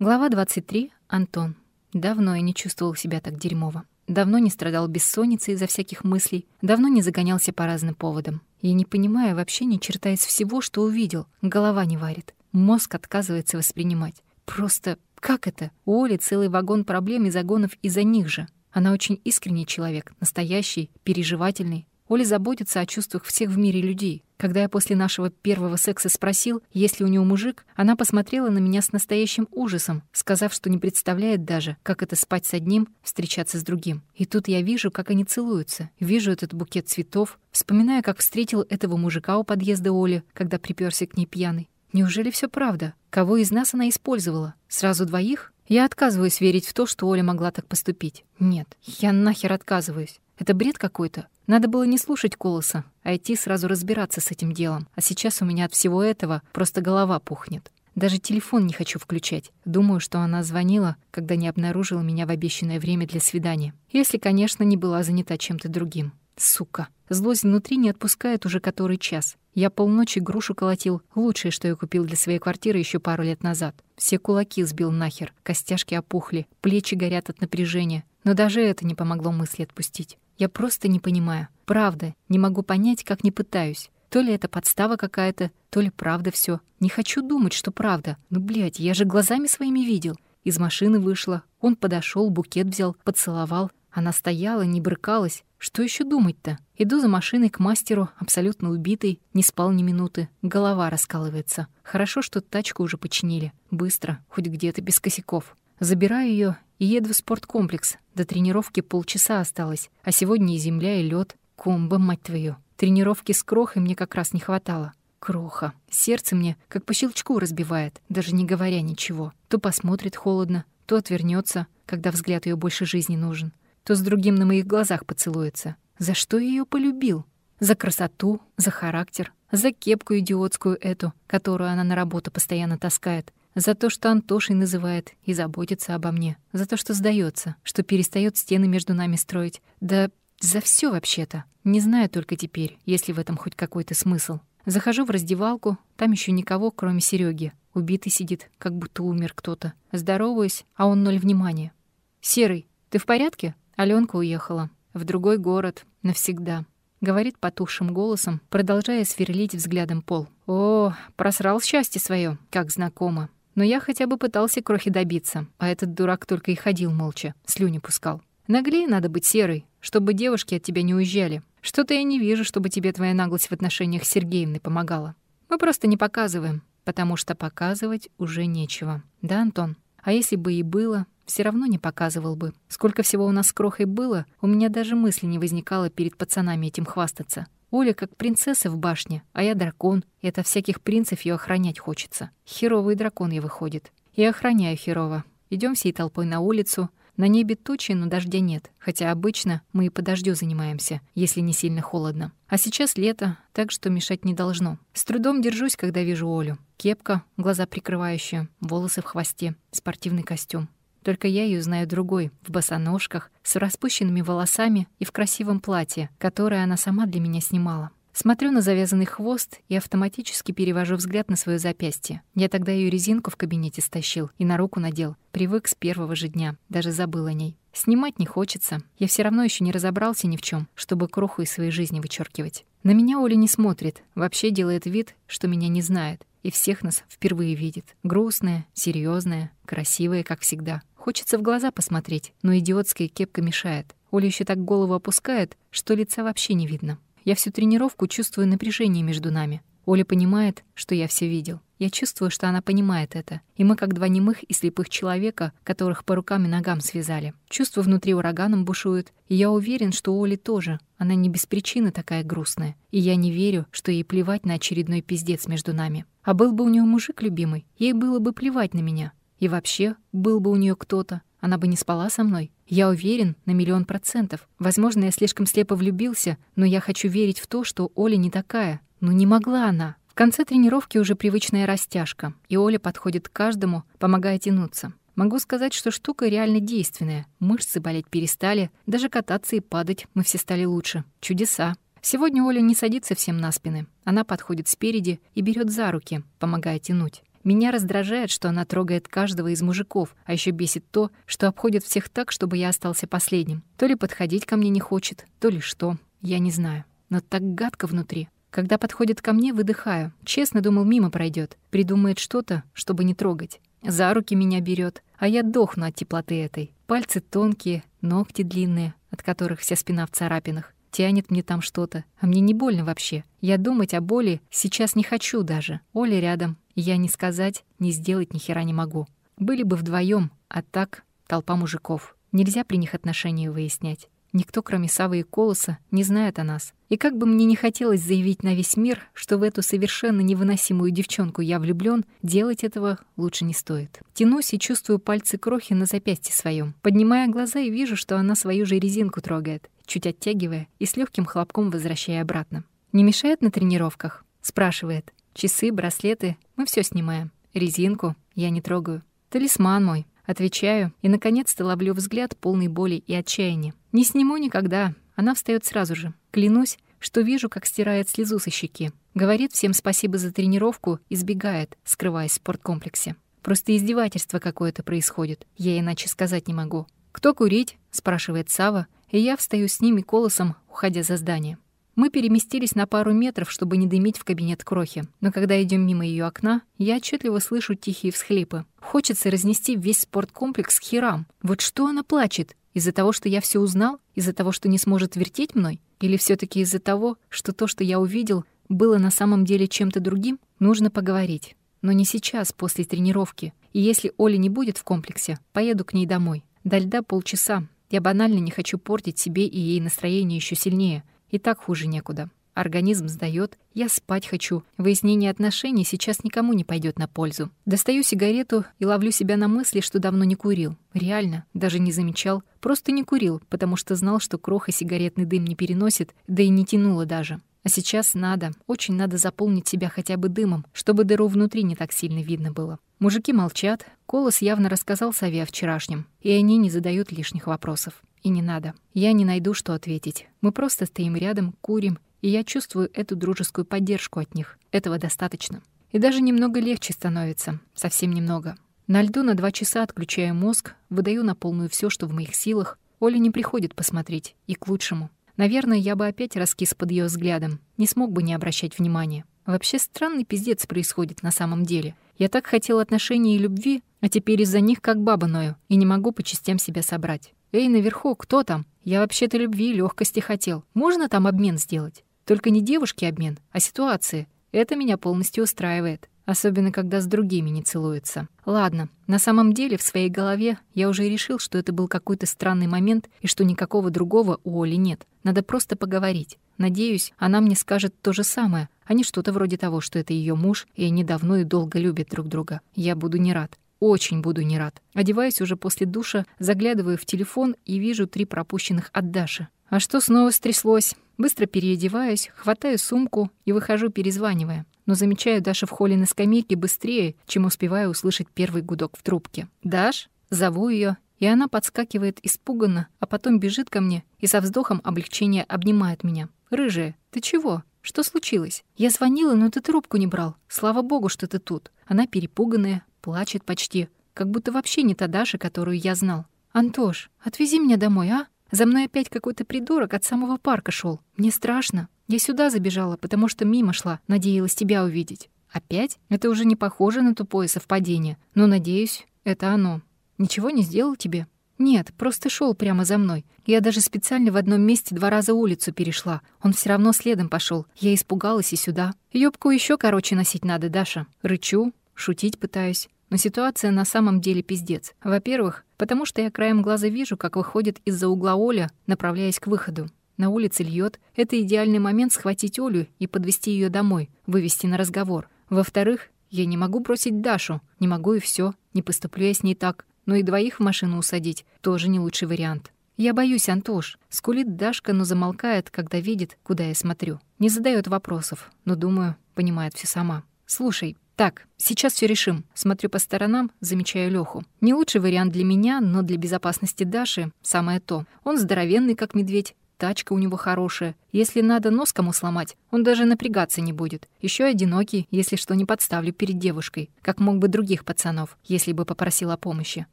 Глава 23. Антон. Давно я не чувствовал себя так дерьмово. Давно не страдал бессонницей из-за всяких мыслей. Давно не загонялся по разным поводам. Я не понимаю вообще ни черта из всего, что увидел. Голова не варит. Мозг отказывается воспринимать. Просто как это? У Оли целый вагон проблем и загонов из-за них же. Она очень искренний человек, настоящий, переживательный, Оля заботится о чувствах всех в мире людей. Когда я после нашего первого секса спросил, есть ли у него мужик, она посмотрела на меня с настоящим ужасом, сказав, что не представляет даже, как это спать с одним, встречаться с другим. И тут я вижу, как они целуются, вижу этот букет цветов, вспоминаю, как встретил этого мужика у подъезда Оли, когда приперся к ней пьяный. Неужели все правда? Кого из нас она использовала? Сразу двоих? Я отказываюсь верить в то, что Оля могла так поступить. Нет, я нахер отказываюсь. Это бред какой-то. Надо было не слушать Колоса, а идти сразу разбираться с этим делом. А сейчас у меня от всего этого просто голова пухнет. Даже телефон не хочу включать. Думаю, что она звонила, когда не обнаружила меня в обещанное время для свидания. Если, конечно, не была занята чем-то другим. Сука. Злость внутри не отпускает уже который час. Я полночи грушу колотил, лучшее, что я купил для своей квартиры еще пару лет назад. Все кулаки сбил нахер, костяшки опухли, плечи горят от напряжения. Но даже это не помогло мысли отпустить. Я просто не понимаю. Правда, не могу понять, как не пытаюсь. То ли это подстава какая-то, то ли правда все. Не хочу думать, что правда. Ну, блядь, я же глазами своими видел. Из машины вышла, он подошел, букет взял, поцеловал. Она стояла, не брыкалась. Что еще думать-то? Иду за машиной к мастеру, абсолютно убитый, не спал ни минуты. Голова раскалывается. Хорошо, что тачку уже починили. Быстро, хоть где-то без косяков. Забираю ее и еду в спорткомплекс. До тренировки полчаса осталось, а сегодня и земля, и лед. Комбо, мать твою. Тренировки с крохой мне как раз не хватало. Кроха. Сердце мне как по щелчку разбивает, даже не говоря ничего. То посмотрит холодно, то отвернется, когда взгляд ее больше жизни нужен, то с другим на моих глазах поцелуется. За что ее полюбил? За красоту, за характер, за кепку идиотскую эту, которую она на работу постоянно таскает, за то, что Антошей называет и заботится обо мне. За то, что сдается, что перестает стены между нами строить. Да за все вообще-то. Не знаю только теперь, есть ли в этом хоть какой-то смысл. Захожу в раздевалку, там еще никого, кроме Сереги. Убитый сидит, как будто умер кто-то. Здороваюсь, а он ноль внимания. «Серый, ты в порядке?» Аленка уехала. В другой город. Навсегда. Говорит потухшим голосом, продолжая сверлить взглядом пол. «О, просрал счастье свое, как знакомо. Но я хотя бы пытался крохи добиться, а этот дурак только и ходил молча, слюни пускал. Наглее надо быть серой, чтобы девушки от тебя не уезжали. Что-то я не вижу, чтобы тебе твоя наглость в отношениях с Сергеевной помогала. Мы просто не показываем, потому что показывать уже нечего. Да, Антон? А если бы и было, все равно не показывал бы. Сколько всего у нас с Крохой было, у меня даже мысли не возникало перед пацанами этим хвастаться. Оля как принцесса в башне, а я дракон, и от всяких принцев ее охранять хочется. Херовый дракон я выходит. И охраняю херово. Идем всей толпой на улицу. На небе тучи, но дождя нет, хотя обычно мы и по дождю занимаемся, если не сильно холодно. А сейчас лето, так что мешать не должно. С трудом держусь, когда вижу Олю. Кепка, глаза прикрывающие, волосы в хвосте, спортивный костюм. Только я ее знаю другой, в босоножках, с распущенными волосами и в красивом платье, которое она сама для меня снимала. Смотрю на завязанный хвост и автоматически перевожу взгляд на свое запястье. Я тогда ее резинку в кабинете стащил и на руку надел. Привык с первого же дня, даже забыл о ней. Снимать не хочется. Я все равно еще не разобрался ни в чем, чтобы кроху из своей жизни вычеркивать. На меня Оля не смотрит, вообще делает вид, что меня не знает, и всех нас впервые видит. Грустная, серьезная, красивая, как всегда. Хочется в глаза посмотреть, но идиотская кепка мешает. Оля еще так голову опускает, что лица вообще не видно. Я всю тренировку чувствую напряжение между нами. Оля понимает, что я все видел. Я чувствую, что она понимает это. И мы как два немых и слепых человека, которых по рукам и ногам связали. Чувство внутри ураганом бушует. И я уверен, что Оли тоже. Она не без причины такая грустная. И я не верю, что ей плевать на очередной пиздец между нами. А был бы у нее мужик любимый, ей было бы плевать на меня. И вообще, был бы у нее кто-то, она бы не спала со мной. Я уверен на миллион процентов. Возможно, я слишком слепо влюбился, но я хочу верить в то, что Оля не такая. Ну не могла она. Конце тренировки уже привычная растяжка, и Оля подходит к каждому, помогая тянуться. Могу сказать, что штука реально действенная. Мышцы болеть перестали, даже кататься и падать мы все стали лучше. Чудеса. Сегодня Оля не садится всем на спины. Она подходит спереди и берет за руки, помогая тянуть. Меня раздражает, что она трогает каждого из мужиков, а еще бесит то, что обходит всех так, чтобы я остался последним. То ли подходить ко мне не хочет, то ли что, я не знаю. Но так гадко внутри. Когда подходит ко мне, выдыхаю. Честно думал, мимо пройдет, Придумает что-то, чтобы не трогать. За руки меня берет, а я дохну от теплоты этой. Пальцы тонкие, ногти длинные, от которых вся спина в царапинах. Тянет мне там что-то, а мне не больно вообще. Я думать о боли сейчас не хочу даже. Оля рядом, я ни сказать, ни сделать ни хера не могу. Были бы вдвоем, а так толпа мужиков. Нельзя при них отношения выяснять. Никто, кроме Савы и Колоса, не знает о нас. И как бы мне не хотелось заявить на весь мир, что в эту совершенно невыносимую девчонку я влюблён, делать этого лучше не стоит. Тянусь и чувствую пальцы крохи на запястье своем. Поднимая глаза и вижу, что она свою же резинку трогает, чуть оттягивая и с легким хлопком возвращая обратно. «Не мешает на тренировках?» — спрашивает. «Часы, браслеты, мы все снимаем. Резинку я не трогаю. Талисман мой, Отвечаю и, наконец-то, ловлю взгляд полный боли и отчаяния. Не сниму никогда. Она встает сразу же. Клянусь, что вижу, как стирает слезу со щеки. Говорит всем спасибо за тренировку и сбегает, скрываясь в спорткомплексе. Просто издевательство какое-то происходит. Я иначе сказать не могу. «Кто курить?» — спрашивает Сава, и я встаю с ними колосом, уходя за здание. Мы переместились на пару метров, чтобы не дымить в кабинет Крохи. Но когда идем мимо ее окна, я отчетливо слышу тихие всхлипы. Хочется разнести весь спорткомплекс к херам. Вот что она плачет? Из-за того, что я все узнал? Из-за того, что не сможет вертеть мной? Или все таки из-за того, что то, что я увидел, было на самом деле чем-то другим? Нужно поговорить. Но не сейчас, после тренировки. И если Оля не будет в комплексе, поеду к ней домой. До льда полчаса. Я банально не хочу портить себе и ей настроение еще сильнее — и так хуже некуда. Организм сдаёт, я спать хочу. Выяснение отношений сейчас никому не пойдёт на пользу. Достаю сигарету и ловлю себя на мысли, что давно не курил. Реально, даже не замечал. Просто не курил, потому что знал, что кроха сигаретный дым не переносит, да и не тянуло даже. А сейчас надо, очень надо заполнить себя хотя бы дымом, чтобы дыру внутри не так сильно видно было. Мужики молчат, Колос явно рассказал Саве о вчерашнем, и они не задают лишних вопросов. И не надо. Я не найду, что ответить. Мы просто стоим рядом, курим, и я чувствую эту дружескую поддержку от них. Этого достаточно. И даже немного легче становится. Совсем немного. На льду на два часа отключаю мозг, выдаю на полную все, что в моих силах. Оля не приходит посмотреть. И к лучшему. Наверное, я бы опять раскис под ее взглядом. Не смог бы не обращать внимания. Вообще странный пиздец происходит на самом деле. Я так хотел отношений и любви, а теперь из-за них как баба ною, и не могу по частям себя собрать. «Эй, наверху, кто там? Я вообще-то любви и легкости хотел. Можно там обмен сделать? Только не девушки обмен, а ситуации. Это меня полностью устраивает. Особенно, когда с другими не целуются. Ладно, на самом деле в своей голове я уже решил, что это был какой-то странный момент и что никакого другого у Оли нет. Надо просто поговорить. Надеюсь, она мне скажет то же самое, а не что-то вроде того, что это ее муж, и они давно и долго любят друг друга. Я буду не рад. Очень буду не рад. Одеваюсь уже после душа, заглядываю в телефон и вижу три пропущенных от Даши. А что снова стряслось? Быстро переодеваюсь, хватаю сумку и выхожу, перезванивая. Но замечаю Дашу в холле на скамейке быстрее, чем успеваю услышать первый гудок в трубке. «Даш?» Зову ее, и она подскакивает испуганно, а потом бежит ко мне и со вздохом облегчения обнимает меня. «Рыжая, ты чего? Что случилось? Я звонила, но ты трубку не брал. Слава богу, что ты тут». Она перепуганная, Плачет почти, как будто вообще не та Даша, которую я знал. «Антош, отвези меня домой, а? За мной опять какой-то придурок от самого парка шел. Мне страшно. Я сюда забежала, потому что мимо шла, надеялась тебя увидеть. Опять? Это уже не похоже на тупое совпадение. Но, надеюсь, это оно. Ничего не сделал тебе?» «Нет, просто шел прямо за мной. Я даже специально в одном месте два раза улицу перешла. Он все равно следом пошел. Я испугалась и сюда. Ёбку еще короче носить надо, Даша. Рычу, Шутить пытаюсь. Но ситуация на самом деле пиздец. Во-первых, потому что я краем глаза вижу, как выходит из-за угла Оля, направляясь к выходу. На улице льет. Это идеальный момент схватить Олю и подвести ее домой, вывести на разговор. Во-вторых, я не могу бросить Дашу. Не могу и все. Не поступлю я с ней так. Но и двоих в машину усадить тоже не лучший вариант. «Я боюсь, Антош», — скулит Дашка, но замолкает, когда видит, куда я смотрю. Не задает вопросов, но, думаю, понимает все сама. «Слушай, так, сейчас все решим. Смотрю по сторонам, замечаю Леху. Не лучший вариант для меня, но для безопасности Даши самое то. Он здоровенный, как медведь, тачка у него хорошая. Если надо нос кому сломать, он даже напрягаться не будет. Еще одинокий, если что не подставлю перед девушкой, как мог бы других пацанов, если бы попросил о помощи.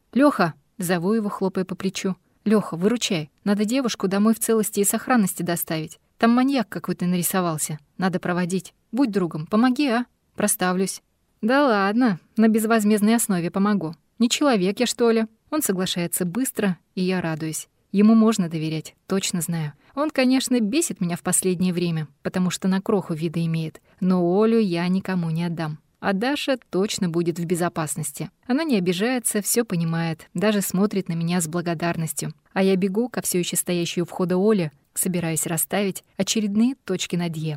Лёха, зову его, хлопая по плечу. Лёха, выручай. Надо девушку домой в целости и сохранности доставить. Там маньяк какой-то нарисовался. Надо проводить. Будь другом, помоги, а? Проставлюсь. Да ладно, на безвозмездной основе помогу. Не человек я, что ли? Он соглашается быстро, и я радуюсь. Ему можно доверять, точно знаю. Он, конечно, бесит меня в последнее время, потому что на кроху вида имеет, но Олю я никому не отдам. А Даша точно будет в безопасности. Она не обижается, все понимает, даже смотрит на меня с благодарностью. А я бегу ко все еще стоящей у входа Оле, собираясь расставить очередные точки над «е».